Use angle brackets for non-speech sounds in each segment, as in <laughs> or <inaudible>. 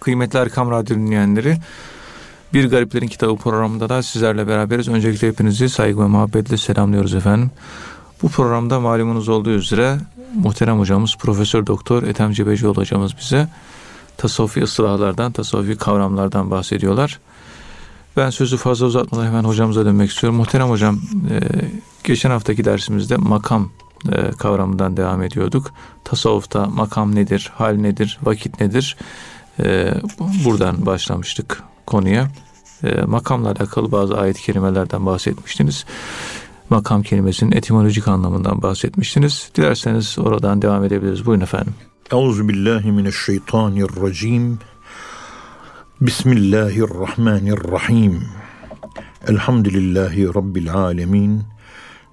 Kıymetli Erkam Radyo dinleyenleri, Bir Gariplerin Kitabı programında da sizlerle beraberiz. Öncelikle hepinizi saygı ve muhabbetle selamlıyoruz efendim. Bu programda malumunuz olduğu üzere muhterem hocamız Profesör Doktor Ethem Cebecioğlu hocamız bize tasavvufi ıslahlardan, tasavvufi kavramlardan bahsediyorlar. Ben sözü fazla uzatmadan hemen hocamıza dönmek istiyorum. Muhterem hocam, e, geçen haftaki dersimizde makam e, kavramından devam ediyorduk. Tasavvufta makam nedir, hal nedir, vakit nedir? E, buradan başlamıştık konuya. E, makamla alakalı bazı ayet-i kerimelerden bahsetmiştiniz. Makam kelimesinin etimolojik anlamından bahsetmiştiniz. Dilerseniz oradan devam edebiliriz. Buyurun efendim. Euzu billahi mineşşeytanirracim. Bismillahirrahmanirrahim. Elhamdülillahi rabbil alamin.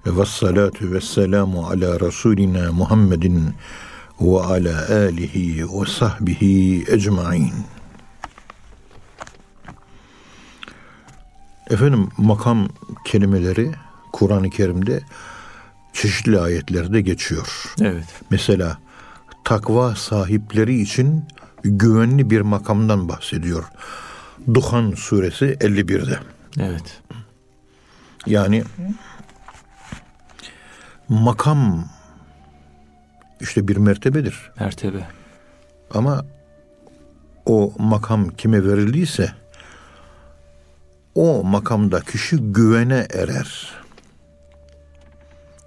Ve salatu ve selamu ala Resulina Muhammedin ve ala alihi ve sahbihi ecmain. Efendim makam kelimeleri Kur'an-ı Kerim'de çeşitli ayetlerde geçiyor. Evet. Mesela takva sahipleri için güvenli bir makamdan bahsediyor. Duhan suresi 51'de. Evet. Yani makam işte bir mertebedir. Mertebe. Ama o makam kime verildiyse o makamda kişi güvene erer.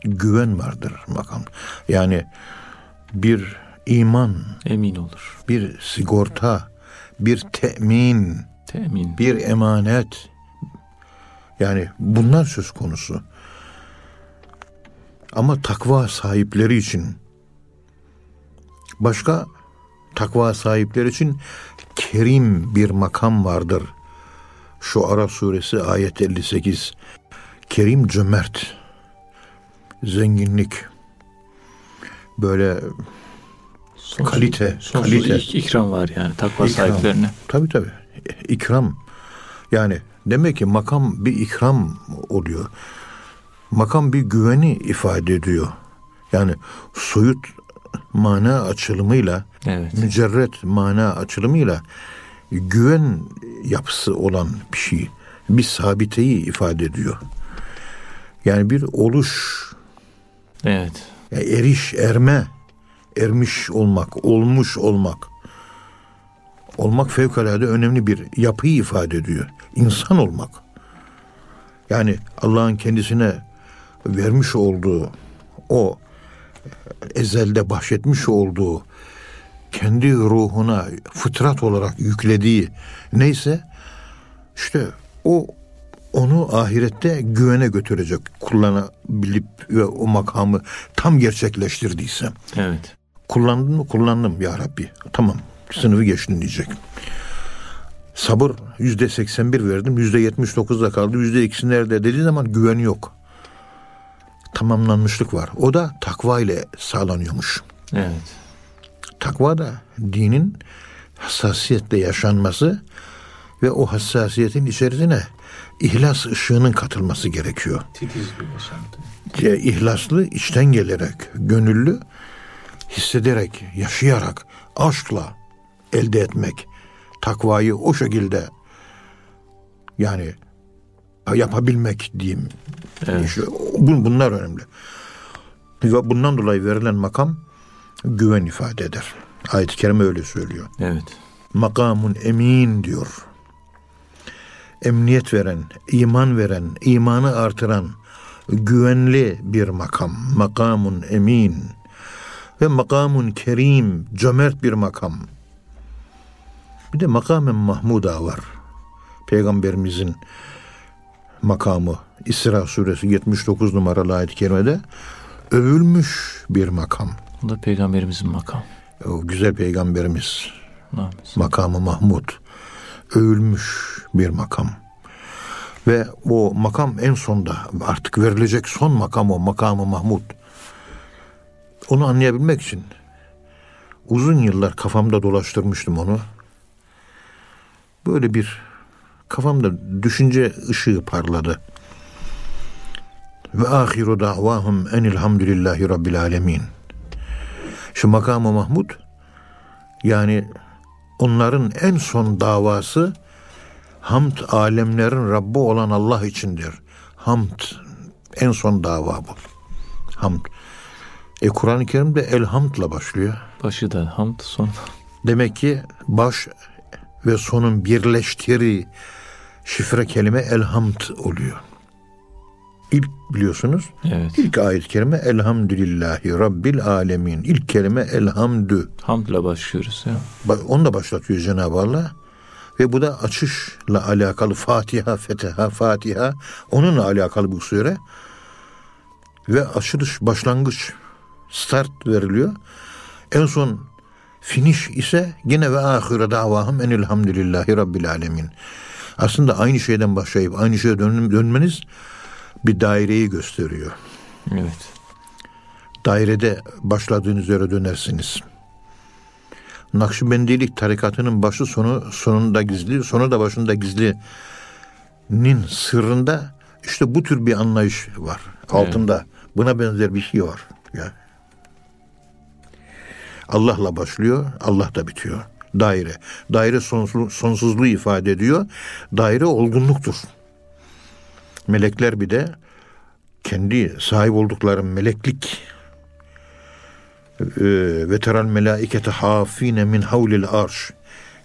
Güven vardır makam. Yani bir iman, Emin olur. bir sigorta, bir temin, Temin. bir emanet. Yani bunlar söz konusu. Ama takva sahipleri için başka takva sahipleri için kerim bir makam vardır. Şu Ara suresi ayet 58. Kerim cömert. Zenginlik. Böyle Sonsuz, kalite, sonsuz kalite. ik- ikram var yani takva İkram. sahiplerine. Tabii tabii. İkram. Yani demek ki makam bir ikram oluyor. Makam bir güveni ifade ediyor. Yani soyut mana açılımıyla, Evet. mücerret mana açılımıyla güven yapısı olan bir şey. Bir sabiteyi ifade ediyor. Yani bir oluş, Evet. yani eriş, erme, ermiş olmak, olmuş olmak. Olmak fevkalade önemli bir yapıyı ifade ediyor. İnsan olmak. Yani Allah'ın kendisine vermiş olduğu o ezelde bahşetmiş olduğu kendi ruhuna fıtrat olarak yüklediği neyse işte o onu ahirette güvene götürecek kullanabilip ve o makamı tam gerçekleştirdiyse. Evet. Kullandın mı? Kullandım ya Rabbi. Tamam sınıfı geçtin diyecek. Sabır yüzde 81 verdim. Yüzde 79'da kaldı. Yüzde ikisi nerede dediği zaman güven yok. Tamamlanmışlık var. O da takva ile sağlanıyormuş. Evet. Takva da dinin hassasiyetle yaşanması ve o hassasiyetin içerisine ihlas ışığının katılması gerekiyor. Titiz bir yaşantı. Ya, ihlaslı, içten gelerek, gönüllü, hissederek, yaşayarak, aşkla elde etmek. Takvayı o şekilde yani yapabilmek diyeyim. Evet. Bunlar önemli. Ve bundan dolayı verilen makam güven ifade eder. Ayet-i Kerime öyle söylüyor. Evet. Makamun emin diyor. Emniyet veren, iman veren, imanı artıran güvenli bir makam. Makamun emin ve makamun kerim, cömert bir makam. Bir de makamen mahmuda var. Peygamberimizin makamı İsra suresi 79 numaralı ayet-i kerimede övülmüş bir makam. Bu da peygamberimizin makamı. O güzel peygamberimiz Amin. makamı Mahmud övülmüş bir makam. Ve o makam en sonda artık verilecek son makam o makamı Mahmud. Onu anlayabilmek için uzun yıllar kafamda dolaştırmıştım onu. Böyle bir kafamda düşünce ışığı parladı. Ve ahiru da'vahum enilhamdülillahi rabbil alemin. Şu makamı Mahmud yani onların en son davası hamd alemlerin Rabbi olan Allah içindir. Hamd en son dava bu. Hamd. E Kur'an-ı Kerim'de elhamdla başlıyor. Başı da hamd son. Demek ki baş ve sonun birleştiği şifre kelime elhamd oluyor. İlk biliyorsunuz. Evet. İlk ayet-i kerime elhamdülillahi rabbil alemin. İlk kelime elhamdü. Hamdla başlıyoruz ya. Onu da başlatıyor Cenab-ı Allah. Ve bu da açışla alakalı Fatiha, Fetiha, Fatiha onunla alakalı bu sure. Ve açılış, başlangıç, start veriliyor. En son finish ise yine ve ahire davahım enilhamdülillahi rabbil alemin. Aslında aynı şeyden başlayıp aynı şeye dön- dönmeniz bir daireyi gösteriyor. Evet. Dairede başladığınız yere dönersiniz. Nakşibendilik tarikatının başı sonu sonunda gizli, sonu da başında gizlinin sırrında işte bu tür bir anlayış var. Altında buna benzer bir şey var. Ya. Allah'la başlıyor, Allah da bitiyor. Daire. Daire sonsuzluğu, ifade ediyor. Daire olgunluktur. Melekler bir de kendi sahip oldukları meleklik e, ve teral melaikete hafine min havlil arş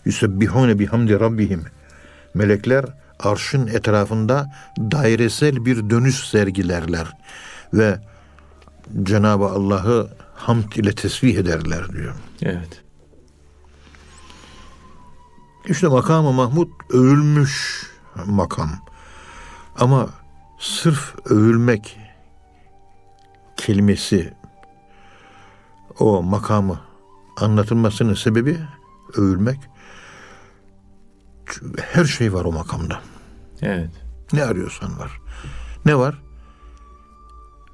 yusebbihune bihamdi rabbihim melekler arşın etrafında dairesel bir dönüş sergilerler ve Cenab-ı Allah'ı hamd ile tesbih ederler diyor. Evet. İşte makamı Mahmud övülmüş makam. Ama sırf övülmek kelimesi o makamı anlatılmasının sebebi övülmek. Her şey var o makamda. Evet. Ne arıyorsan var. Ne var?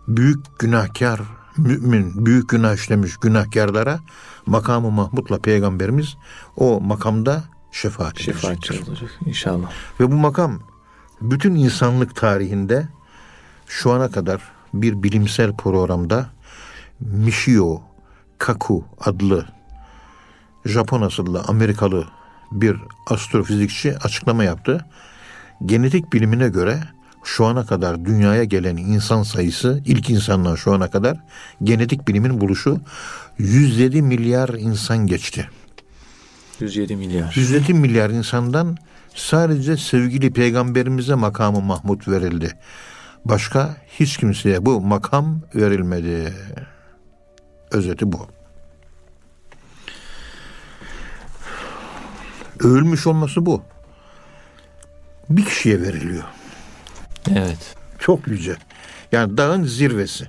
Büyük günahkar mümin, büyük günah işlemiş günahkarlara makamı Mahmud'la peygamberimiz o makamda şefaat Şefaatçi olacak inşallah. Ve bu makam bütün insanlık tarihinde şu ana kadar bir bilimsel programda Michio Kaku adlı Japon asıllı Amerikalı bir astrofizikçi açıklama yaptı. Genetik bilimine göre şu ana kadar dünyaya gelen insan sayısı ilk insandan şu ana kadar genetik bilimin buluşu 107 milyar insan geçti. 107 milyar. 107 milyar insandan sadece sevgili peygamberimize makamı Mahmud verildi. Başka hiç kimseye bu makam verilmedi. Özeti bu. Ölmüş olması bu. Bir kişiye veriliyor. Evet. Çok yüce. Yani dağın zirvesi.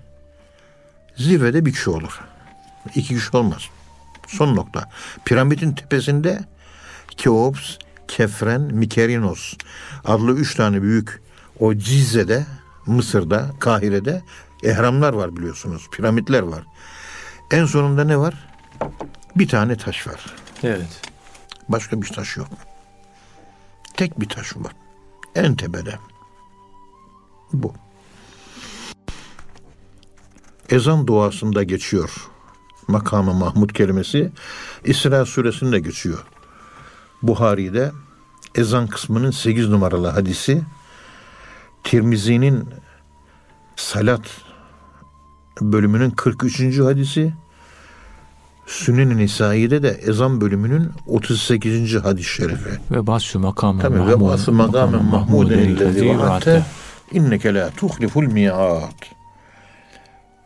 Zirvede bir kişi olur. İki kişi olmaz. Son nokta. Piramidin tepesinde Keops, Kefren, Mikerinos adlı üç tane büyük o Cize'de, Mısır'da, Kahire'de ehramlar var biliyorsunuz. Piramitler var. En sonunda ne var? Bir tane taş var. Evet. Başka bir taş yok. Tek bir taş var. En tepede. Bu. Ezan duasında geçiyor. Makamı Mahmud kelimesi İsra suresinde geçiyor. Buhari'de ezan kısmının 8 numaralı hadisi Tirmizi'nin salat bölümünün 43. hadisi Sünün-i Nisai'de de ezan bölümünün 38. hadis-i şerifi. Ve basşu makamı Tabii ve bası makamen mahmuden illezi vaatte inneke la tuhliful mi'at.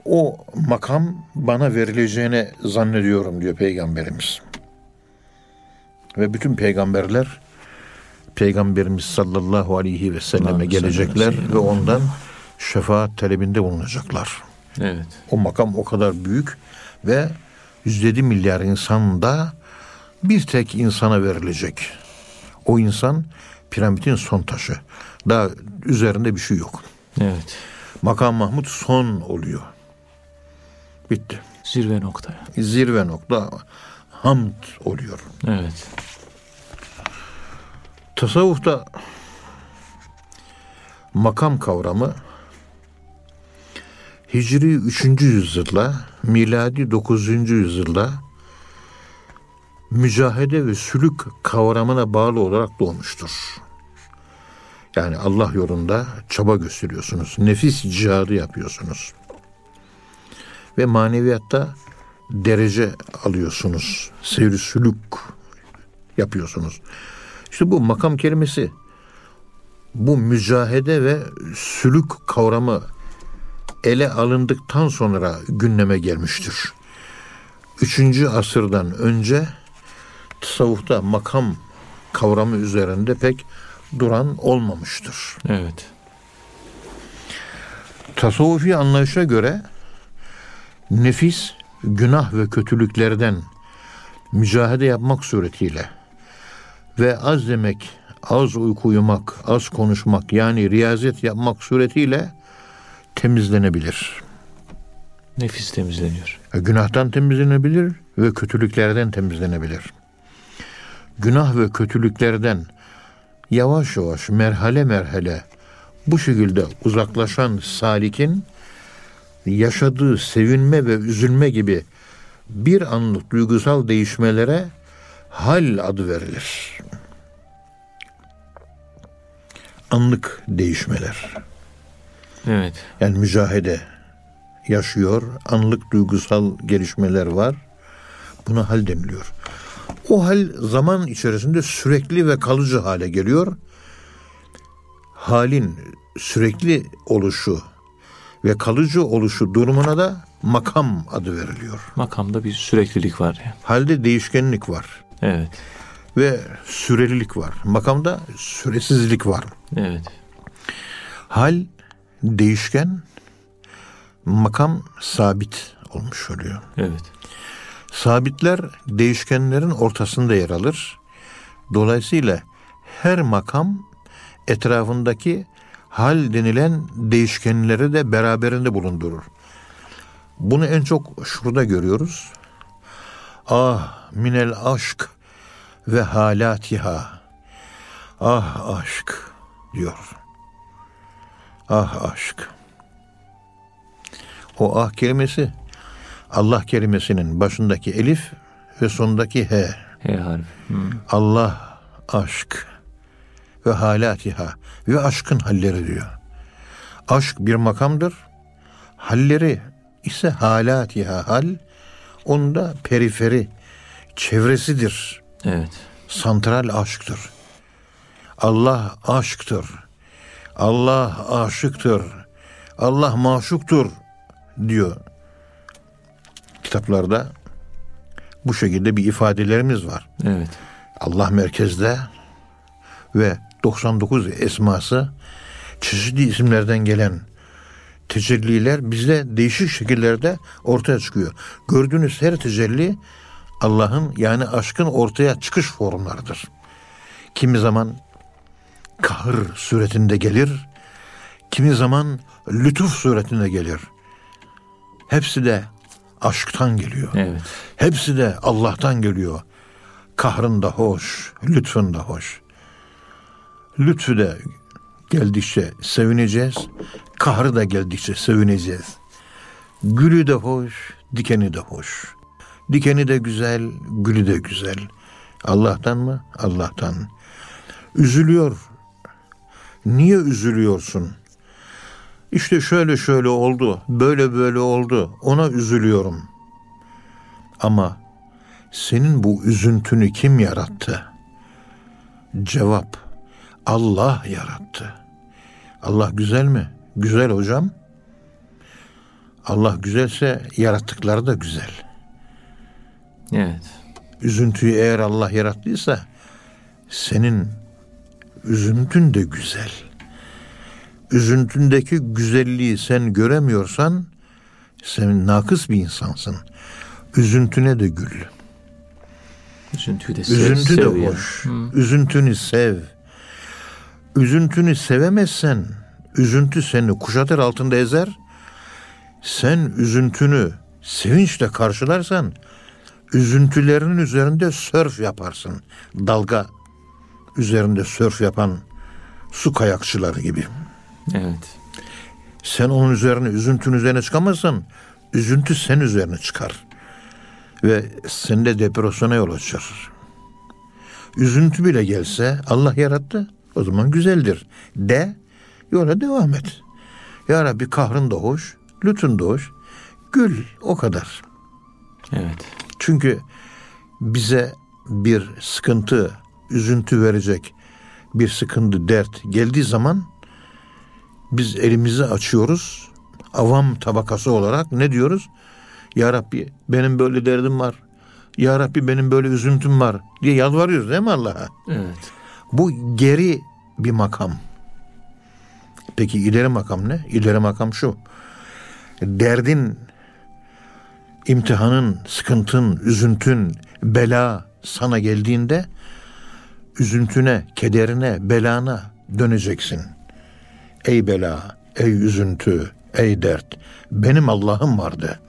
O makam bana verileceğine zannediyorum diyor peygamberimiz. Ve bütün peygamberler peygamberimiz sallallahu aleyhi ve selleme gelecekler ve ondan şefaat talebinde bulunacaklar. Evet. O makam o kadar büyük ve 107 milyar insanda bir tek insana verilecek. O insan piramidin son taşı. Daha üzerinde bir şey yok. Evet. Makam Mahmud son oluyor. Bitti. Zirve noktaya. Zirve nokta hamd oluyor. Evet. Tasavvufta makam kavramı Hicri 3. yüzyılda, miladi 9. yüzyılda mücahede ve sülük kavramına bağlı olarak doğmuştur. Yani Allah yolunda çaba gösteriyorsunuz. Nefis cihadı yapıyorsunuz. Ve maneviyatta derece alıyorsunuz. Seyri sülük yapıyorsunuz. İşte bu makam kelimesi bu mücahede ve sülük kavramı ele alındıktan sonra gündeme gelmiştir. Üçüncü asırdan önce tasavvufta makam kavramı üzerinde pek duran olmamıştır. Evet. Tasavvufi anlayışa göre nefis günah ve kötülüklerden mücadele yapmak suretiyle ve az demek, az uyku uyumak, az konuşmak yani riyazet yapmak suretiyle temizlenebilir. Nefis temizleniyor. E, Günahtan temizlenebilir ve kötülüklerden temizlenebilir. Günah ve kötülüklerden yavaş yavaş merhale merhale bu şekilde uzaklaşan salikin yaşadığı sevinme ve üzülme gibi bir anlık duygusal değişmelere hal adı verilir. Anlık değişmeler. Evet. Yani mücahede yaşıyor, anlık duygusal gelişmeler var. Buna hal deniliyor. O hal zaman içerisinde sürekli ve kalıcı hale geliyor. Halin sürekli oluşu ve kalıcı oluşu durumuna da makam adı veriliyor. Makamda bir süreklilik var ya. Halde değişkenlik var Evet. ve sürelilik var. Makamda süresizlik var. Evet. Hal değişken, makam sabit olmuş oluyor. Evet. Sabitler değişkenlerin ortasında yer alır. Dolayısıyla her makam etrafındaki hal denilen değişkenleri de beraberinde bulundurur. Bunu en çok şurada görüyoruz. Ah minel aşk ve halatiha. Ah aşk diyor. Ah aşk. O ah kelimesi Allah kelimesinin başındaki elif ve sondaki he. H harfi. Hı. Allah aşk ve halatiha ve aşkın halleri diyor. Aşk bir makamdır. Halleri ise halatiha hal onun da periferi çevresidir. Evet. Santral aşktır. Allah aşktır. Allah aşıktır. Allah maşuktur diyor kitaplarda bu şekilde bir ifadelerimiz var. Evet. Allah merkezde ve 99 esması çeşitli isimlerden gelen tecelliler bizde değişik şekillerde ortaya çıkıyor. Gördüğünüz her tecelli Allah'ın yani aşkın ortaya çıkış formlarıdır. Kimi zaman kahır suretinde gelir, kimi zaman lütuf suretinde gelir. Hepsi de aşktan geliyor. Evet. Hepsi de Allah'tan geliyor. Kahrın da hoş, lütfun da hoş. Lütfü de geldikçe sevineceğiz. Kahrı da geldikçe sevineceğiz. Gülü de hoş, dikeni de hoş. Dikeni de güzel, gülü de güzel. Allah'tan mı? Allah'tan. Üzülüyor. Niye üzülüyorsun? İşte şöyle şöyle oldu, böyle böyle oldu. Ona üzülüyorum. Ama senin bu üzüntünü kim yarattı? Cevap Allah yarattı. Allah güzel mi? Güzel hocam. Allah güzelse yarattıkları da güzel. Evet. Üzüntüyü eğer Allah yarattıysa senin üzüntün de güzel. Üzüntündeki güzelliği sen göremiyorsan sen nakıs bir insansın. Üzüntüne de gül. Üzüntüyü de sev, Üzüntü de sev yani. hoş. Üzüntünü sev. Üzüntünü sevemezsen üzüntü seni kuşatır altında ezer. Sen üzüntünü sevinçle karşılarsan üzüntülerinin üzerinde sörf yaparsın. Dalga üzerinde sörf yapan su kayakçıları gibi. Evet. Sen onun üzerine, üzüntünün üzerine çıkamazsan, üzüntü sen üzerine çıkar. ve sende depresyona yol açar. Üzüntü bile gelse Allah yarattı o zaman güzeldir. De yola devam et. Ya Rabbi kahrın da hoş, lütfun da hoş. Gül o kadar. Evet. Çünkü bize bir sıkıntı, üzüntü verecek bir sıkıntı, dert geldiği zaman biz elimizi açıyoruz. Avam tabakası olarak ne diyoruz? Ya Rabbi benim böyle derdim var. Ya Rabbi benim böyle üzüntüm var diye yalvarıyoruz değil mi Allah'a? Evet. Bu geri bir makam. Peki ileri makam ne? İleri makam şu. Derdin, imtihanın, sıkıntın, üzüntün, bela sana geldiğinde üzüntüne, kederine, belana döneceksin. Ey bela, ey üzüntü, ey dert. Benim Allah'ım vardı.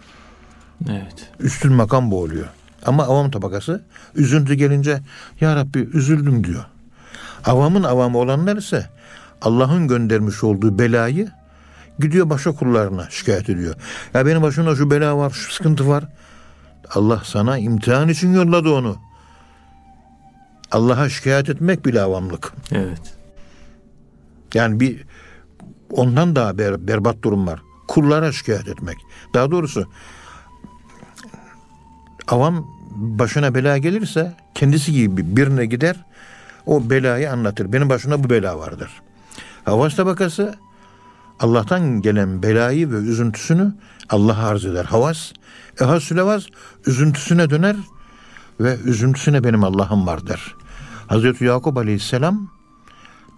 Evet. Üstün makam bu oluyor. Ama avam tabakası üzüntü gelince ya Rabbi üzüldüm diyor. Avamın avamı olanlar ise Allah'ın göndermiş olduğu belayı gidiyor başka kullarına şikayet ediyor. Ya benim başımda şu bela var, şu sıkıntı var. Allah sana imtihan için yolladı onu. Allah'a şikayet etmek bile avamlık. Evet. Yani bir ondan daha ber, berbat durum var. Kullara şikayet etmek. Daha doğrusu avam başına bela gelirse kendisi gibi birine gider o belayı anlatır. Benim başına bu bela vardır. Havas tabakası Allah'tan gelen belayı ve üzüntüsünü Allah'a arz eder. Havas, ehas sülevaz üzüntüsüne döner ve üzüntüsüne benim Allah'ım var der. Hazreti Yakup Aleyhisselam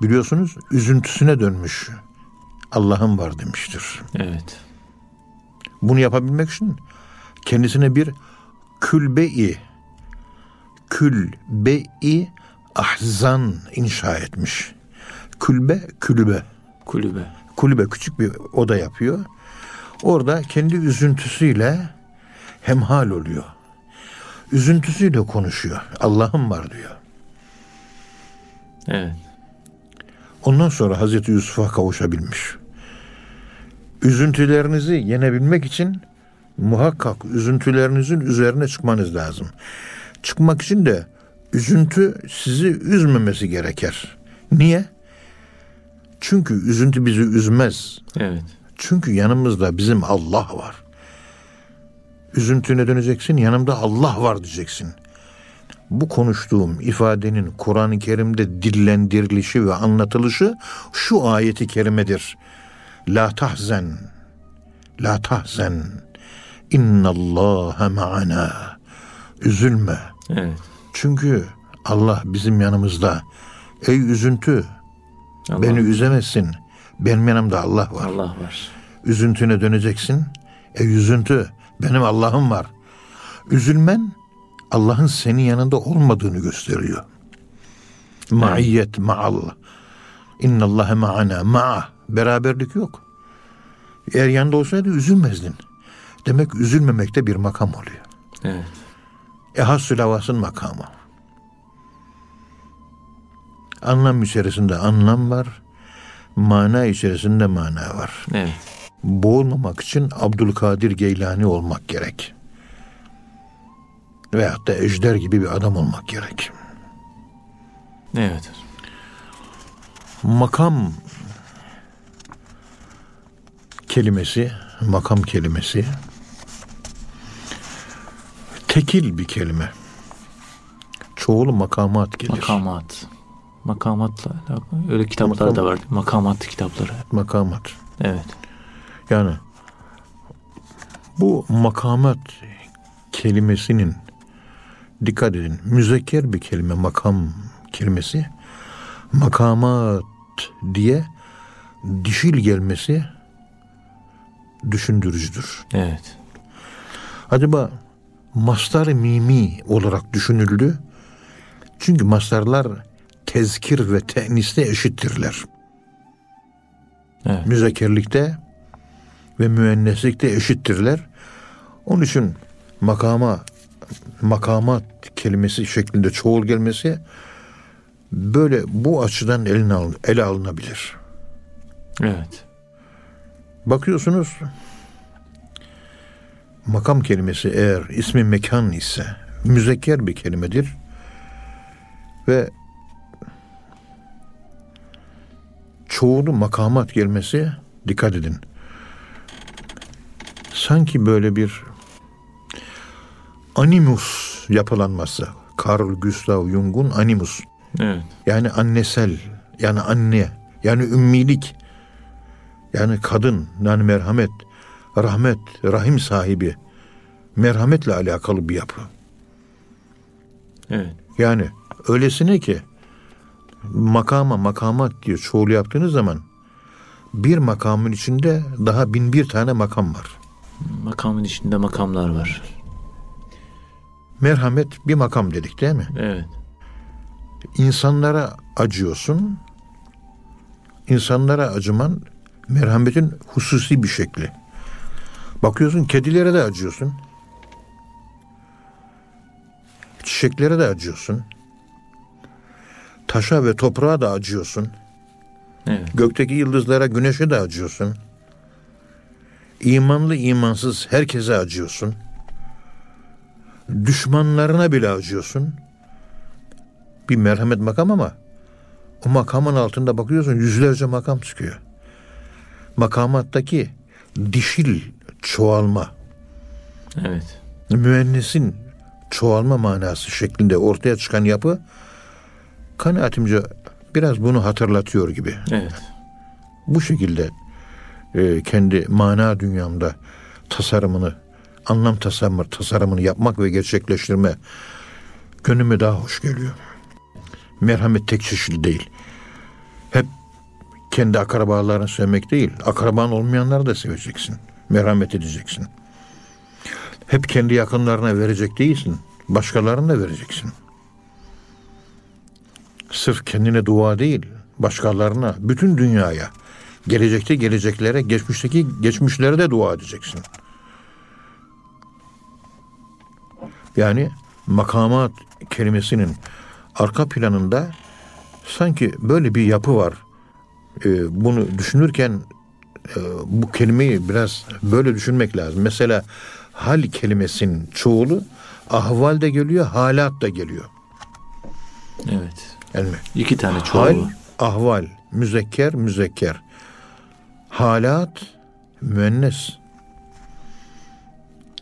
biliyorsunuz üzüntüsüne dönmüş. Allah'ım var demiştir. Evet. Bunu yapabilmek için kendisine bir külbe-i külbe-i ahzan inşa etmiş. Külbe, külübe. Kulübe. Kulübe küçük bir oda yapıyor. Orada kendi üzüntüsüyle hemhal oluyor. Üzüntüsüyle konuşuyor. Allah'ım var diyor. Evet. Ondan sonra Hazreti Yusuf'a kavuşabilmiş. Üzüntülerinizi yenebilmek için muhakkak üzüntülerinizin üzerine çıkmanız lazım. Çıkmak için de üzüntü sizi üzmemesi gerekir. Niye? Çünkü üzüntü bizi üzmez. Evet. Çünkü yanımızda bizim Allah var. Üzüntüne döneceksin, yanımda Allah var diyeceksin. Bu konuştuğum ifadenin Kur'an-ı Kerim'de dillendirilişi ve anlatılışı şu ayeti kerimedir. La tahzen, la tahzen, innallâhe ma'ana. Üzülme. Evet. Çünkü Allah bizim yanımızda. Ey üzüntü, Allah, beni üzemezsin. Benim yanımda Allah var. Allah var. Üzüntüne döneceksin. Ey üzüntü, benim Allah'ım var. Üzülmen Allah'ın senin yanında olmadığını gösteriyor. Maiyet ma'al. İnnallâhe ma'ana ma'a. Beraberlik yok. Eğer yanında olsaydı üzülmezdin. Demek üzülmemek de bir makam oluyor. Evet. Ehas lavasın makamı. Anlam içerisinde anlam var. Mana içerisinde mana var. Evet. Boğulmamak için Abdülkadir Geylani olmak gerek. Veyahut da ejder gibi bir adam olmak gerek. Evet. Makam kelimesi, makam kelimesi tekil bir kelime. Çoğulu makamat gelir. Makamat. Makamatla alakalı. Öyle kitaplar Makam- da var. Makamat kitapları. Makamat. Evet. Yani bu makamat kelimesinin dikkat edin müzekker bir kelime makam kelimesi makamat diye dişil gelmesi düşündürücüdür. Evet. Acaba mastar mimi olarak düşünüldü. Çünkü mastarlar tezkir ve teniste eşittirler. Evet. müzekerlikte ve müenneslikte eşittirler. Onun için makama makamat kelimesi şeklinde çoğul gelmesi böyle bu açıdan eline al, ele alınabilir. Evet. Bakıyorsunuz makam kelimesi eğer ismi mekan ise müzekker bir kelimedir ve çoğulu makamat gelmesi dikkat edin. Sanki böyle bir animus yapılanması. Carl Gustav Jung'un animus. Evet. Yani annesel, yani anne, yani ümmilik. Yani kadın, yani merhamet, rahmet, rahim sahibi. Merhametle alakalı bir yapı. Evet. Yani öylesine ki makama makamat diye çoğul yaptığınız zaman bir makamın içinde daha bin bir tane makam var. Makamın içinde makamlar var. Merhamet bir makam dedik değil mi? Evet. İnsanlara acıyorsun. İnsanlara acıman merhametin hususi bir şekli. Bakıyorsun kedilere de acıyorsun. Çiçeklere de acıyorsun. Taşa ve toprağa da acıyorsun. Evet. Gökteki yıldızlara, güneşe de acıyorsun. İmanlı imansız herkese acıyorsun. Düşmanlarına bile acıyorsun. Bir merhamet makam ama o makamın altında bakıyorsun yüzlerce makam çıkıyor. Makamattaki dişil çoğalma, Evet. müennesin çoğalma manası şeklinde ortaya çıkan yapı kanaatimce biraz bunu hatırlatıyor gibi. Evet. Bu şekilde e, kendi mana dünyamda tasarımını, anlam tasarımı, tasarımını yapmak ve gerçekleştirme gönlüme daha hoş geliyor. Merhamet tek çeşitli değil. Hep kendi akrabalarını sevmek değil, akraban olmayanları da seveceksin. Merhamet edeceksin. Hep kendi yakınlarına verecek değilsin. Başkalarına da vereceksin. Sırf kendine dua değil, başkalarına, bütün dünyaya, gelecekte geleceklere, geçmişteki geçmişlere de dua edeceksin. Yani makamat kelimesinin arka planında sanki böyle bir yapı var. Ee, bunu düşünürken bu kelimeyi biraz böyle düşünmek lazım. Mesela hal kelimesinin çoğulu ahval de geliyor, halat da geliyor. Evet. Yani İki tane çoğul hal, ahval, müzekker, müzekker. Halat, müennes.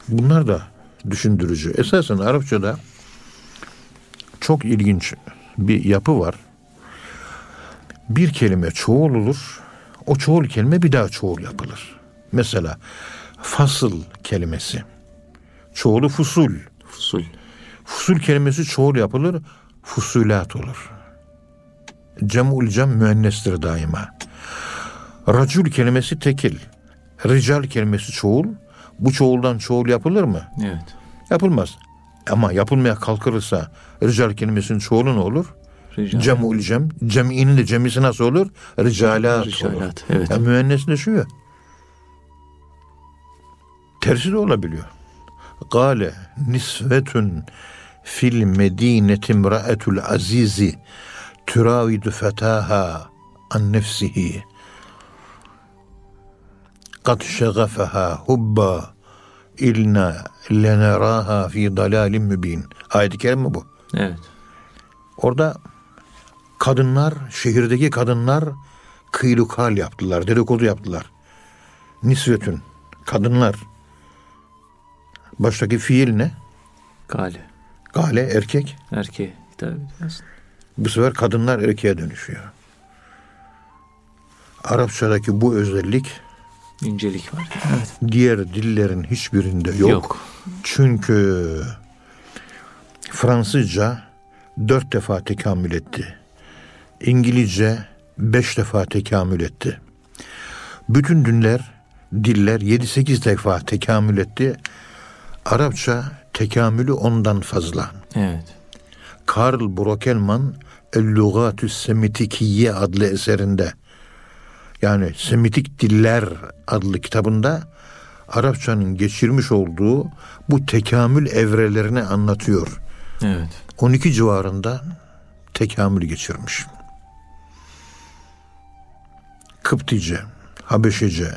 Bunlar da düşündürücü. Esasen Arapçada çok ilginç bir yapı var. Bir kelime çoğul olur. O çoğul kelime bir daha çoğul yapılır. Mesela fasıl kelimesi. Çoğulu fusul. Fusul. Fusul kelimesi çoğul yapılır. Fusulat olur. Cem'ul cem müennestir daima. Racul kelimesi tekil. Rical kelimesi çoğul. Bu çoğuldan çoğul yapılır mı? Evet. Yapılmaz. Ama yapılmaya kalkırsa rical kelimesinin çoğulu ne olur? Rical. Cemul cem. Cem'inin de cemisi nasıl olur? Ricalat, Ricalat olur. Evet. Yani müennesleşiyor. Tersi de olabiliyor. Gale nisvetun fil medineti imraetul azizi turavidu fetaha an nefsihi kad şegafaha hubba ilna leneraha fi dalalim mübin. Ayet-i kerim mi bu? Evet. Orada kadınlar, şehirdeki kadınlar kıylukal yaptılar, dedikodu yaptılar. Nisvetün, kadınlar. Baştaki fiil ne? Gale. Gale, erkek. Erkeğe hitap ediyorsun. Bu sefer kadınlar erkeğe dönüşüyor. Arapçadaki bu özellik İncelik var. Evet. diğer dillerin hiçbirinde yok. Yok. Çünkü Fransızca dört defa tekamül etti. İngilizce beş defa tekamül etti. Bütün diller, diller yedi sekiz defa tekamül etti. Arapça tekamülü ondan fazla. Evet. Karl Brokelman El-Lugatü Semitikiye adlı eserinde yani Semitik Diller adlı kitabında Arapçanın geçirmiş olduğu bu tekamül evrelerini anlatıyor. Evet. 12 civarında tekamül geçirmiş. Kıptice, Habeşice,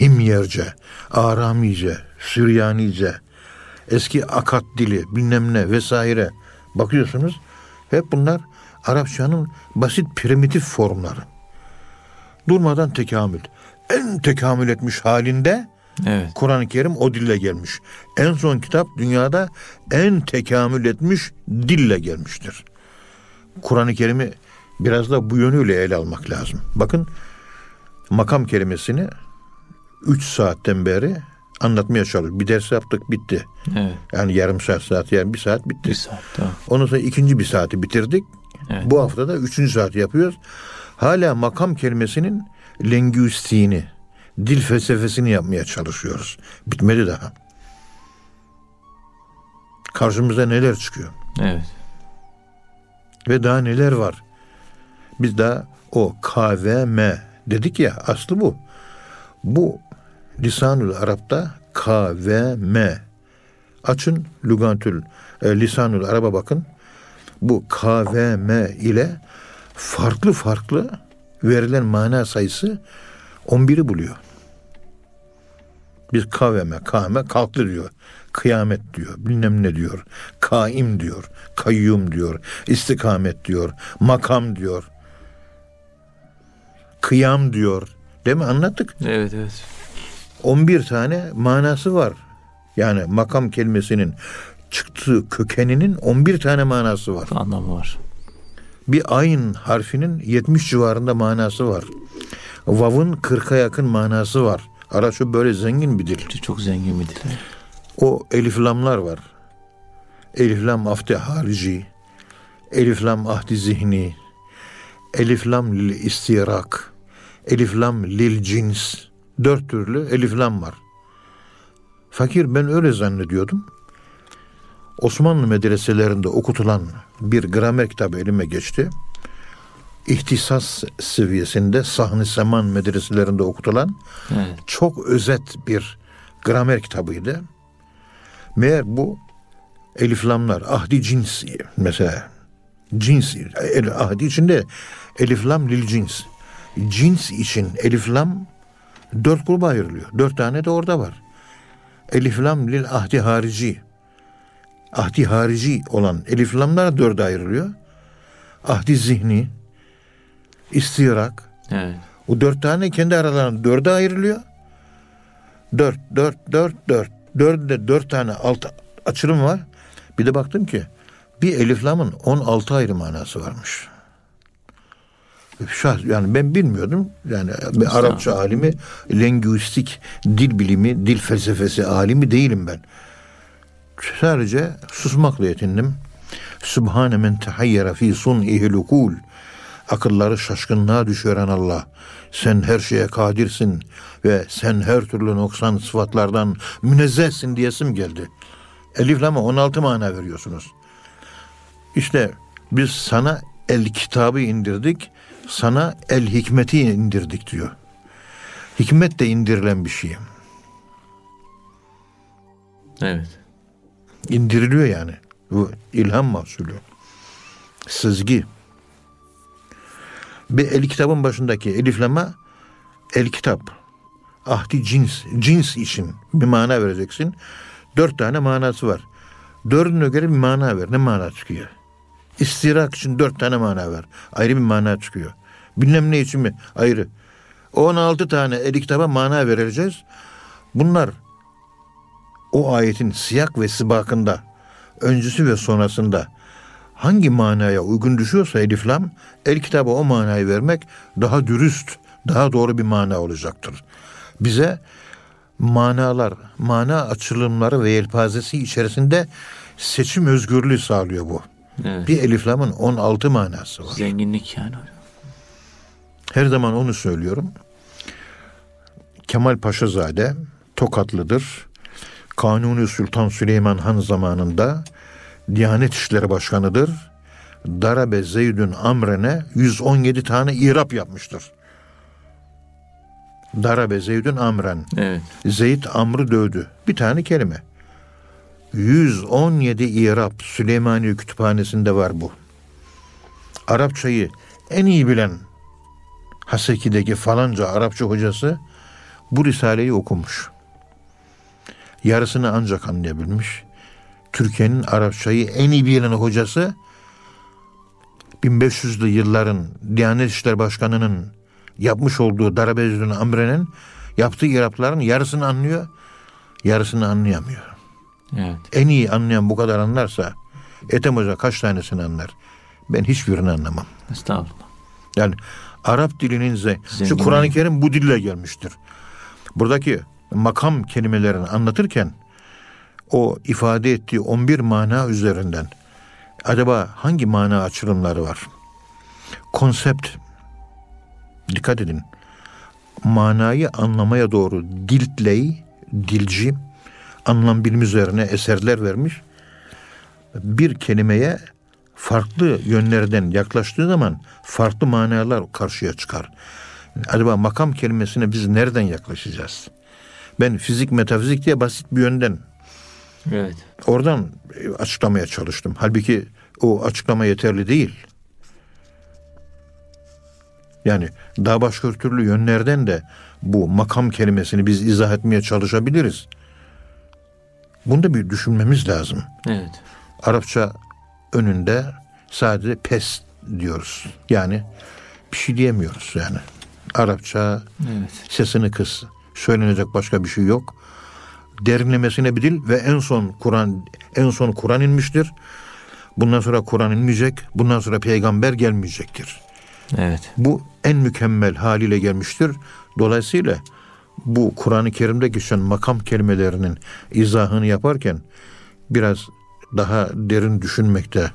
Himyerce, Aramice, Süryanice, eski Akat dili, bilmem ne vesaire. Bakıyorsunuz hep bunlar Arapçanın basit primitif formları. Durmadan tekamül. En tekamül etmiş halinde Evet. Kur'an-ı Kerim o dille gelmiş. En son kitap dünyada en tekamül etmiş dille gelmiştir. Kur'an-ı Kerim'i biraz da bu yönüyle ele almak lazım. Bakın makam kelimesini 3 saatten beri anlatmaya çalışıyoruz. Bir ders yaptık bitti. Evet. Yani yarım saat saat yani bir saat bitti. Bir saat daha. Ondan sonra ikinci bir saati bitirdik. Evet. Bu hafta da üçüncü saati yapıyoruz. Hala makam kelimesinin lingüistiğini, dil felsefesini yapmaya çalışıyoruz. Bitmedi daha. Karşımıza neler çıkıyor Evet. ve daha neler var. Biz daha o K ve M dedik ya aslı bu. Bu lisanül Arap'ta K ve M. Açın Lugantül e, lisanül Arap'a bakın. Bu K ve M ile farklı farklı verilen mana sayısı 11'i buluyor. Biz K ve M, K M kalktı diyor. Kıyamet diyor, bilmem ne diyor. Kaim diyor, kayyum diyor, istikamet diyor, makam diyor. Kıyam diyor. Değil mi? Anlattık. Evet evet. 11 tane manası var. Yani makam kelimesinin çıktığı kökeninin 11 tane manası var. Anlamı var. Bir ayın harfinin 70 civarında manası var. Vav'ın 40'a yakın manası var. Arapça böyle zengin bir dil. Çok zengin bir dil. O elif lamlar var. Elif lam afte harici. Elif lam ahdi zihni. Elif lam lil istirak. Elif lam lil cins. Dört türlü elif lam var. Fakir ben öyle zannediyordum. Osmanlı medreselerinde okutulan bir gramer kitabı elime geçti. İhtisas seviyesinde sahne seman medreselerinde okutulan Evet. çok özet bir gramer kitabıydı. Meğer bu eliflamlar ahdi cins mesela cins el, ahdi içinde eliflam lil cins. Cins için eliflam dört gruba ayrılıyor. Dört tane de orada var. Eliflam lil ahdi harici. Ahdi harici olan eliflamlar dörde ayrılıyor. Ahdi zihni, istirak, Evet. o dört tane kendi aralarında dörde ayrılıyor. Dört, dört, dört, dört. Dörtte dört tane alt açılım var. Bir de baktım ki bir eliflamın 16 ayrı manası varmış. Şah, yani ben bilmiyordum. Yani bir Arapça alimi, lingüistik, dil bilimi, dil felsefesi alimi değilim ben. Sadece susmakla yetindim. Sübhane men tehayyere fi sun'ihil ukul. Akılları şaşkınlığa düşüren Allah. Sen her şeye kadirsin ve sen her türlü noksan sıfatlardan münezzehsin diyesim geldi. Elif lama 16 mana veriyorsunuz. İşte biz sana el kitabı indirdik, sana el hikmeti indirdik diyor. Hikmet de indirilen bir şey. Evet. İndiriliyor yani. Bu ilham mahsulü. Sızgi. Bir el kitabın başındaki elifleme el kitap. Ahdi cins. Cins için bir mana vereceksin. Dört tane manası var. Dördüne göre bir mana ver. Ne mana çıkıyor? İstirak için dört tane mana ver. Ayrı bir mana çıkıyor. Bilmem ne için mi? Ayrı. 16 tane el kitaba mana vereceğiz. Bunlar o ayetin siyak ve sibakında öncüsü ve sonrasında hangi manaya uygun düşüyorsa elif lam el kitaba o manayı vermek daha dürüst, daha doğru bir mana olacaktır. Bize manalar, mana açılımları ve yelpazesi içerisinde seçim özgürlüğü sağlıyor bu. Evet. Bir elif lamın 16 manası var. Zenginlik yani. Her zaman onu söylüyorum. Kemal Paşazade Tokatlıdır. Kanuni Sultan Süleyman Han zamanında Diyanet İşleri Başkanıdır. Darabe Zeydün Amren'e 117 tane irap yapmıştır. Darabe Zeydün Amren. Evet. Zeyd Amr'ı dövdü. Bir tane kelime. 117 irap Süleymaniye Kütüphanesi'nde var bu. Arapçayı en iyi bilen Haseki'deki falanca Arapça hocası bu Risale'yi okumuş. yarısını ancak anlayabilmiş. Türkiye'nin Arapçayı en iyi bilen hocası 1500'lü yılların Diyanet İşleri Başkanı'nın yapmış olduğu Darabezlü'nün Amre'nin yaptığı irapların yarısını anlıyor, yarısını anlayamıyor. Evet. En iyi anlayan bu kadar anlarsa Ethem Hoca kaç tanesini anlar? Ben hiçbirini anlamam. Estağfurullah. Yani Arap dilinin ze- şu. Kur'an-ı Kerim bu dille gelmiştir. Buradaki makam kelimelerini anlatırken o ifade ettiği 11 mana üzerinden acaba hangi mana açılımları var? Konsept dikkat edin. Manayı anlamaya doğru diltley, dilci anlam bilimi üzerine eserler vermiş. Bir kelimeye farklı yönlerden yaklaştığı zaman farklı manalar karşıya çıkar. Acaba makam kelimesine biz nereden yaklaşacağız? Ben fizik metafizik diye basit bir yönden Evet. oradan e, açıklamaya çalıştım. Halbuki o açıklama yeterli değil. Yani daha başka türlü yönlerden de bu makam kelimesini biz izah etmeye çalışabiliriz. Bunu da bir düşünmemiz lazım. Evet. Arapça önünde sadece pes diyoruz. Yani bir şey diyemiyoruz yani. Arapça Evet. sesini kıs. Söylenecek başka bir şey yok. Derinlemesine bir dil ve en son Kur'an en son Kur'an inmiştir. Bundan sonra Kur'an inmeyecek. Bundan sonra peygamber gelmeyecektir. Evet. Bu en mükemmel haliyle gelmiştir. Dolayısıyla bu Kur'an-ı Kerim'de geçen makam kelimelerinin izahını yaparken biraz daha derin düşünmekte,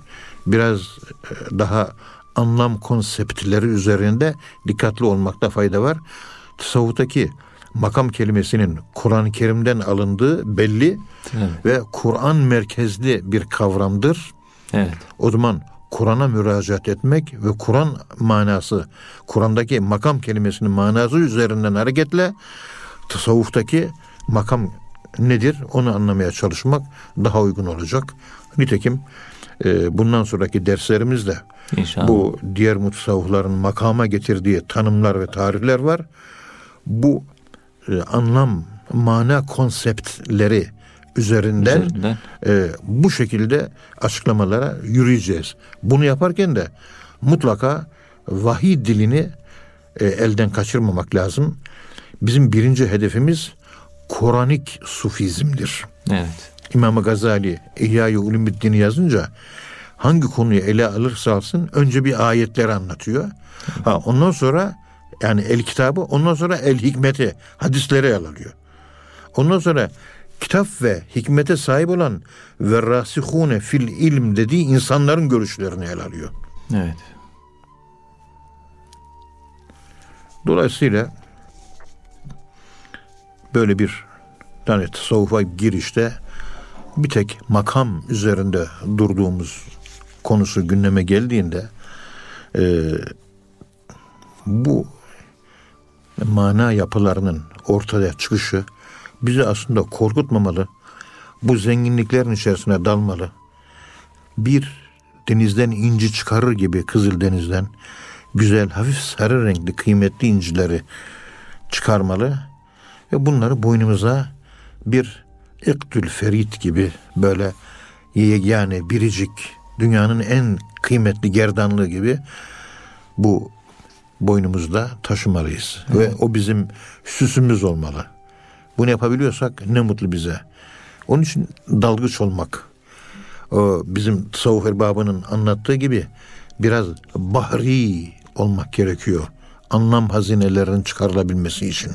biraz e, daha anlam konseptleri üzerinde dikkatli olmakta fayda var. Tasavvuftaki makam kelimesinin Kur'an-ı Kerim'den alındığı belli Evet. ve Kur'an merkezli bir kavramdır. Evet. O zaman Kur'an'a müracaat etmek ve Kur'an manası, Kur'an'daki makam kelimesinin manası üzerinden hareketle tasavvuftaki makam nedir onu anlamaya çalışmak daha uygun olacak. Nitekim e, bundan sonraki derslerimizde İnşallah. bu diğer mutasavvıfların makama getirdiği tanımlar ve tarihler var. Bu e, anlam, mana konseptleri üzerinden Üzerinden. e, bu şekilde açıklamalara yürüyeceğiz. Bunu yaparken de mutlaka vahiy dilini e, elden kaçırmamak lazım. Bizim birinci hedefimiz Koranik sufizmdir. Evet. İmam Gazali İhya-i Ulumuddin'i yazınca hangi konuyu ele alırsa alsın önce bir ayetleri anlatıyor. Ha ondan sonra yani el kitabı ondan sonra el hikmeti hadisleri ele alıyor. Ondan sonra kitap ve hikmete sahip olan ve rasihune fil ilm dediği insanların görüşlerini ele alıyor. Evet. Dolayısıyla böyle bir yani tasavvufa girişte bir tek makam üzerinde durduğumuz konusu gündeme geldiğinde e, bu mana yapılarının ortaya çıkışı bizi aslında korkutmamalı. Bu zenginliklerin içerisine dalmalı. Bir denizden inci çıkarır gibi Kızıldeniz'den güzel hafif sarı renkli kıymetli incileri çıkarmalı ve bunları boynumuza bir iktül ferit gibi böyle yani biricik dünyanın en kıymetli gerdanlığı gibi bu boynumuzda taşımalıyız. Ve o bizim süsümüz olmalı. Bunu yapabiliyorsak ne mutlu bize. Onun için dalgıç olmak. O bizim tasavvuf erbabının anlattığı gibi biraz bahri olmak gerekiyor. Anlam hazinelerinin çıkarılabilmesi için.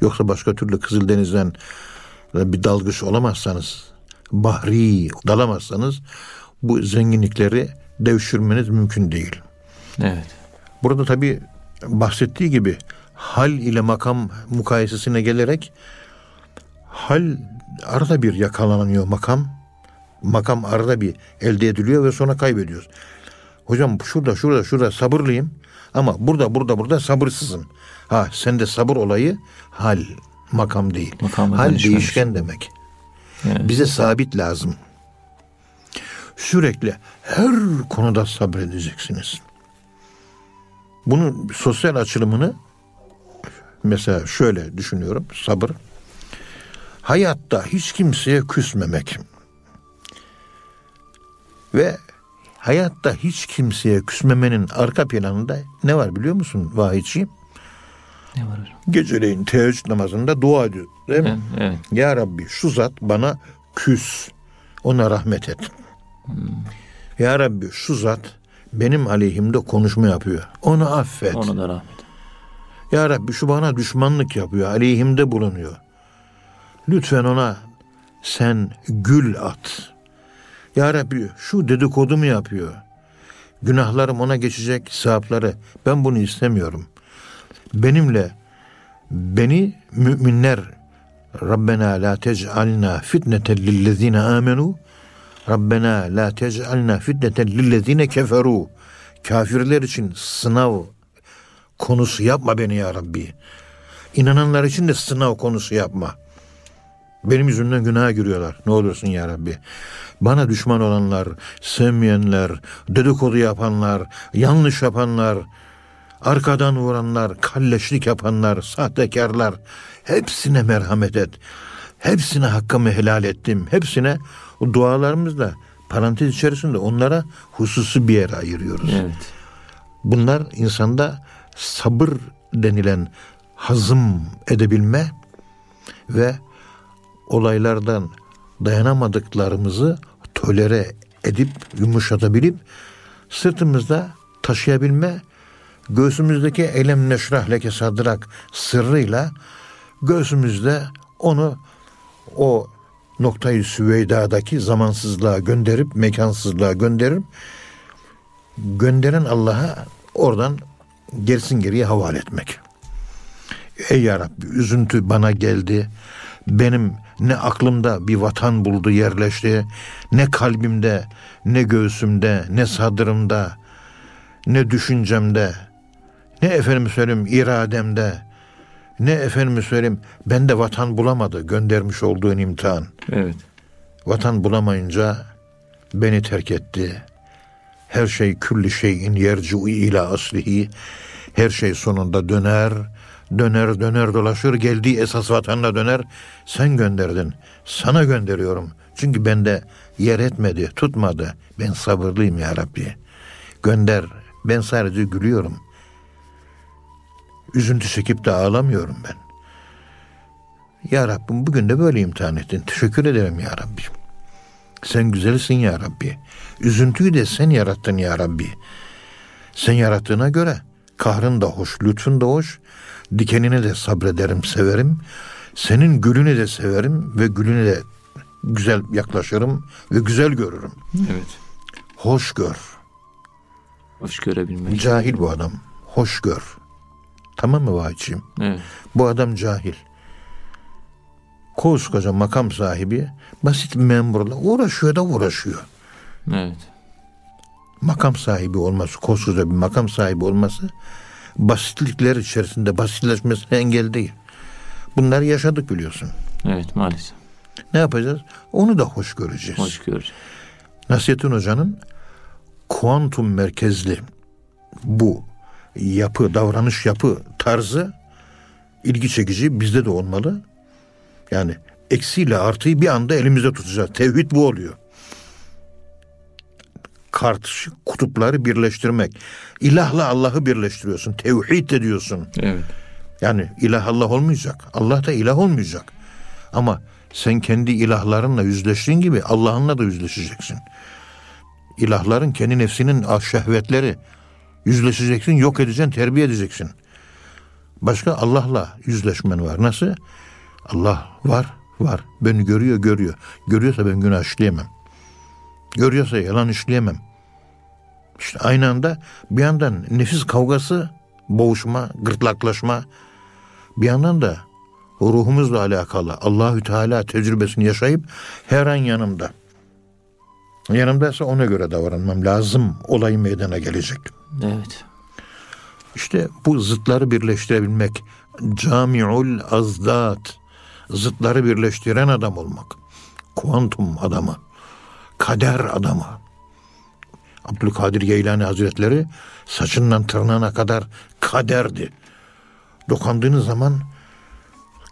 Yoksa başka türlü Kızıldeniz'den bir dalgıç olamazsanız, bahri dalamazsanız bu zenginlikleri devşirmeniz mümkün değil. Evet. Burada tabi bahsettiği gibi hal ile makam mukayesesine gelerek hal arada bir yakalanıyor makam. Makam arada bir elde ediliyor ve sonra kaybediyoruz. Hocam şurada şurada şurada sabırlıyım ama burada burada burada sabırsızım. Ha sende sabır olayı hal makam değil. Makama hal değişken demek. Evet. Bize sabit lazım. Sürekli her konuda sabredeceksiniz. Bunun sosyal açılımını mesela şöyle düşünüyorum. Sabır. hayatta hiç kimseye küsmemek ve hayatta hiç kimseye küsmemenin arka planında ne var biliyor musun Vahitçiğim? Ne var hocam? Geceleyin teheccüd namazında dua ediyor değil mi? Evet, evet. Ya Rabbi şu zat bana küs. Ona rahmet et. Ya Rabbi şu zat benim aleyhimde konuşma yapıyor. Onu affet. Ona da rahmet. Ya Rabbi şu bana düşmanlık yapıyor. Aleyhimde bulunuyor. Lütfen ona sen gül at. Ya Rabbi şu dedikodu mu yapıyor? Günahlarım ona geçecek sevapları. Ben bunu istemiyorum. Benimle beni müminler Rabbena la tec'alna fitneten lillezine amenu Rabbena la tec'alna fitneten lillezine keferu Kafirler için sınav konusu yapma beni ya Rabbi. İnananlar için de sınav konusu yapma. Benim yüzümden günaha giriyorlar. Ne olursun ya Rabbi. Bana düşman olanlar, sevmeyenler, dedikodu yapanlar, yanlış yapanlar, arkadan vuranlar, kalleşlik yapanlar, sahtekarlar hepsine merhamet et. Hepsine hakkımı helal ettim. Hepsine o dualarımızda parantez içerisinde onlara hususi bir yer ayırıyoruz. Evet. Bunlar insanda sabır denilen hazım edebilme ve olaylardan dayanamadıklarımızı tolere edip yumuşatabilip sırtımızda taşıyabilme göğsümüzdeki elem neşrah leke sadrak sırrıyla göğsümüzde onu o noktayı süveydadaki zamansızlığa gönderip mekansızlığa gönderip gönderen Allah'a oradan gerisin geriye havale etmek. Ey ya Rabbi üzüntü bana geldi. Benim ne aklımda bir vatan buldu yerleşti. Ne kalbimde, ne göğsümde, ne sadrımda, ne düşüncemde, ne efendim söyleyeyim irademde, ne efendim söyleyeyim bende vatan bulamadı göndermiş olduğun imtihan. Evet. Vatan bulamayınca beni terk etti. Her şey külli şeyin yerci'u ila aslihi. Her şey sonunda döner, döner döner dolaşır geldiği esas vatanına döner. Sen gönderdin. Sana gönderiyorum. Çünkü bende yer etmedi, tutmadı. Ben sabırlıyım ya Rabbi. Gönder. Ben sadece gülüyorum. Üzüntü çekip de ağlamıyorum ben. Ya Rabbim bugün de böyle imtihan ettin. Teşekkür ederim ya Rabbi. Sen güzelsin ya Rabbi. Üzüntüyü de sen yarattın ya Rabbi. Sen yarattığına göre kahrın da hoş, lütfun da hoş. Dikenine de sabrederim, severim. Senin gülünü de severim ve gülüne de güzel yaklaşırım ve güzel görürüm. Evet. Hoş gör. Hoş görebilmek. Cahil bu adam. Hoş gör. Tamam mı vahiyciğim? Evet. Bu adam cahil. Koskoca makam sahibi basit memurla uğraşıyor da uğraşıyor. Evet. Makam sahibi olması, koskoca bir makam sahibi olması basitlikler içerisinde basitleşmesine engel değil. Bunları yaşadık biliyorsun. Evet maalesef. Ne yapacağız? Onu da hoş göreceğiz. Hoş göreceğiz. Nasrettin Hoca'nın kuantum merkezli bu yapı, davranış yapı tarzı ilgi çekici bizde de olmalı. Yani eksiyle artıyı bir anda elimizde tutacağız. Tevhid bu oluyor. Karşı kutupları birleştirmek. İlahla Allah'ı birleştiriyorsun. Tevhid de diyorsun. Evet. Yani ilah Allah olmayacak. Allah da ilah olmayacak. Ama sen kendi ilahlarınla yüzleştiğin gibi Allah'ınla da yüzleşeceksin. İlahların kendi nefsinin şehvetleri yüzleşeceksin, yok edeceksin, terbiye edeceksin. Başka Allah'la yüzleşmen var. Nasıl? Allah var, var. Beni görüyor, görüyor. Görüyorsa ben günah işleyemem. Görüyorsa yalan işleyemem. İşte aynı anda bir yandan nefis kavgası, boğuşma, gırtlaklaşma, bir yandan da ruhumuzla alakalı Allahü Teala tecrübesini yaşayıp her an yanımda. Yanımdaysa ona göre davranmam lazım. Olay meydana gelecek. Evet. İşte bu zıtları birleştirebilmek. Camiul azdat. Zıtları birleştiren adam olmak. Kuantum adamı. Kader adamı. Abdülkadir Geylani Hazretleri saçından tırnağına kadar kaderdi. Dokandığınız zaman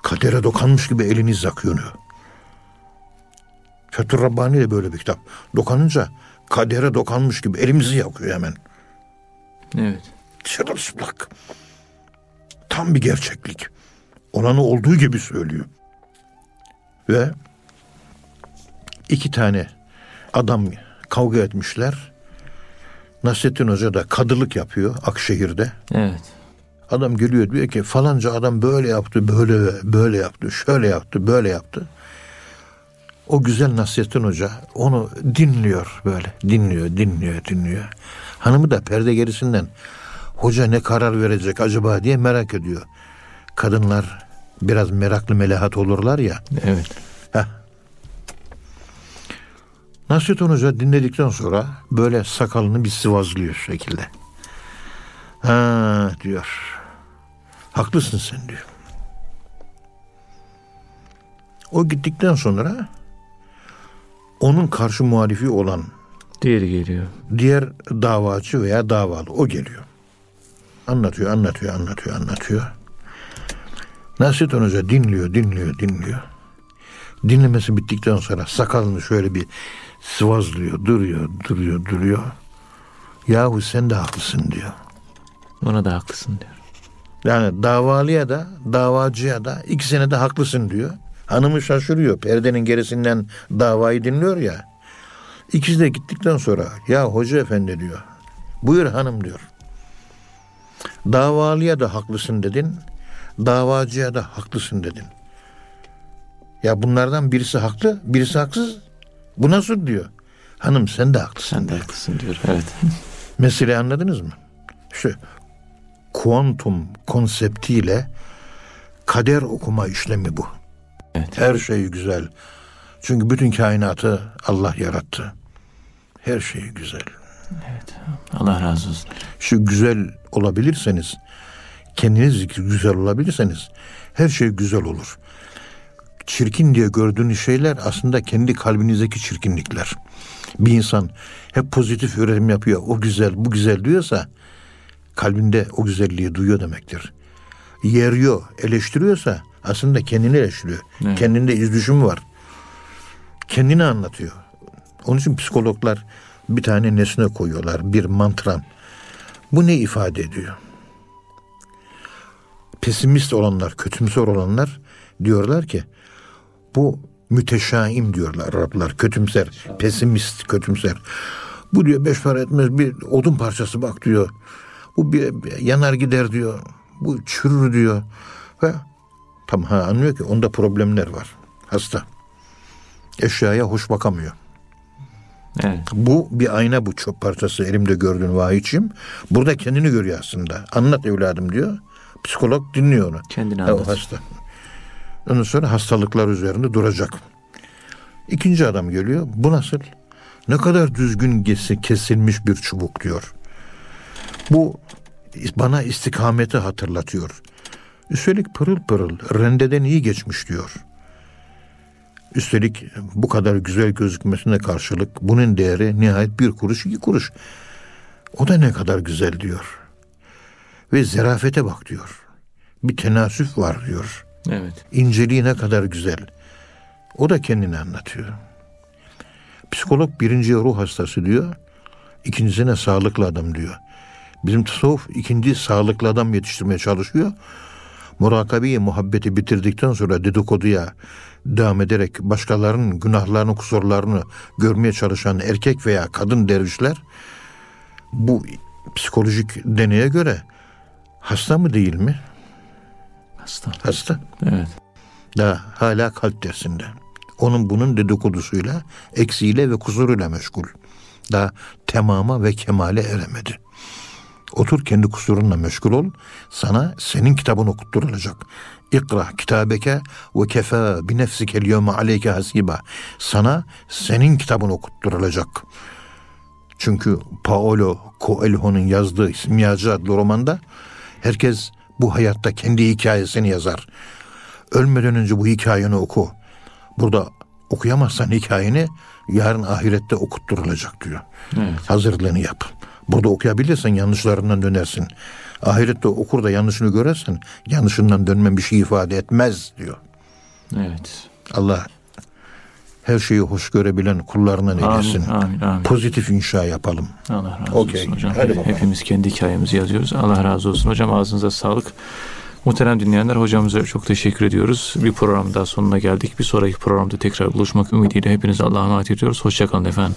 kadere dokanmış gibi eliniz yakıyor. Fethur Rabbani de böyle bir kitap. Dokanınca kadere dokanmış gibi elimizi yakıyor hemen. Evet. Çırılçıplak. Tam bir gerçeklik. Olanı olduğu gibi söylüyor. Ve iki tane adam kavga etmişler. Nasrettin Hoca da kadılık yapıyor Akşehir'de. Evet. Adam geliyor diyor ki falanca adam böyle yaptı, böyle böyle yaptı, şöyle yaptı, böyle yaptı. O güzel Nasrettin Hoca onu dinliyor böyle. Dinliyor, dinliyor, dinliyor. Hanımı da perde gerisinden hoca ne karar verecek acaba diye merak ediyor. Kadınlar biraz meraklı melahat olurlar ya. Evet. Nasrettin Hoca dinledikten sonra böyle sakalını bir sıvazlıyor şu şekilde. Ha diyor. Haklısın sen diyor. O gittikten sonra onun karşı muhalifi olan Diğeri geliyor. diğer davacı veya davalı o geliyor. Anlatıyor, anlatıyor, anlatıyor, anlatıyor. Nasrettin Hoca dinliyor, dinliyor, dinliyor. Dinlemesi bittikten sonra sakalını şöyle bir sıvazlıyor, duruyor, duruyor, duruyor. Yahu sen de haklısın diyor. Ona da haklısın diyor. Yani davalıya da davacıya da ikisine de haklısın diyor. Hanımı şaşırıyor. Perdenin gerisinden davayı dinliyor ya. İkisi de gittikten sonra ya hoca efendi diyor. Buyur hanım diyor. Davalıya da haklısın dedin. Davacıya da haklısın dedin. Ya bunlardan birisi haklı, birisi haksız. Bu nasıl diyor. Hanım sen de haklısın. Sen de haklısın diyor. Evet. <laughs> Meseleyi anladınız mı? Şu kuantum konseptiyle kader okuma işlemi bu. Evet. Her şey güzel. Çünkü bütün kainatı Allah yarattı. Her şey güzel. Allah razı olsun. Şu güzel olabilirseniz, kendiniz güzel olabilirseniz her şey güzel olur. Çirkin diye gördüğünüz şeyler aslında kendi kalbinizdeki çirkinlikler. Bir insan hep pozitif üretim yapıyor. O güzel, bu güzel diyorsa kalbinde o güzelliği duyuyor demektir. Yeriyor, eleştiriyorsa aslında kendini eleştiriyor. Evet. Kendinde iz düşümü var. Kendini anlatıyor. Onun için psikologlar bir tane nesne koyuyorlar. Bir mantra. Bu ne ifade ediyor? Pesimist olanlar, kötümser olanlar diyorlar ki bu müteşaim diyorlar Araplar. Kötümser, pesimist, kötümser. Bu diyor beş para etmez bir odun parçası bak diyor. Bu bir, bir yanar gider diyor. Bu çürür diyor. Ve tam ha anlıyor ki onda problemler var. Hasta. Eşyaya hoş bakamıyor. Evet. Bu bir ayna bu çöp parçası elimde gördüğün vahiyçim. Burada kendini görüyor aslında. Anlat evladım diyor. Psikolog dinliyor onu. Kendini Ha, o anlat. hasta. Ondan sonra hastalıklar üzerinde duracak. İkinci adam geliyor. Bu nasıl? Ne kadar düzgün kesi- kesilmiş bir çubuk diyor. Bu bana istikameti hatırlatıyor. Üstelik pırıl pırıl rendeden iyi geçmiş diyor. Üstelik bu kadar güzel gözükmesine karşılık bunun değeri nihayet bir kuruş iki kuruş. O da ne kadar güzel diyor. Ve zerafete bak diyor. Bir tenasüf var diyor. Evet. İnceliği ne kadar güzel. O da kendini anlatıyor. Psikolog birinciye ruh hastası diyor. İkincisine sağlıklı adam diyor. Bizim tasavvuf ikinci sağlıklı adam yetiştirmeye çalışıyor. Murakabeyi, muhabbeti bitirdikten sonra dedikoduya devam ederek başkalarının günahlarını, kusurlarını görmeye çalışan erkek veya kadın dervişler bu psikolojik deneye göre hasta mı değil mi? Hasta. Hasta. Evet. Daha hala kalp dersinde. Onun bunun dedikodusuyla, eksiğiyle ve kusuruyla meşgul. Daha tamama ve kemale eremedi. Otur kendi kusurunla meşgul ol. Sana senin kitabın okutturulacak. İkra kitabeke ve kefa bi nefsikel yevme aleyke hasiba. Sana senin kitabın okutturulacak. Çünkü Paolo Coelho'nun yazdığı Simyacı adlı romanda herkes bu hayatta kendi hikayesini yazar. Ölmeden önce bu hikayeni oku. Burada okuyamazsan hikayeni yarın ahirette okutturulacak diyor. Evet. Hazırlığını yap. Burada okuyabilirsen yanlışlarından dönersin. Ahirette okur da yanlışını görersen yanlışından dönmen bir şey ifade etmez diyor. Evet. Allah her şeyi hoş görebilen kullarından eylesin. Amin, amin, amin. Pozitif inşa yapalım. Allah razı Okey. olsun hocam. Hadi bakalım. Hepimiz kendi hikayemizi yazıyoruz. Allah razı olsun hocam. Ağzınıza sağlık. Muhterem dinleyenler hocamıza çok teşekkür ediyoruz. Bir program daha sonuna geldik. Bir sonraki programda tekrar buluşmak ümidiyle hepinize Allah'a emanet ediyoruz. Hoşçakalın efendim.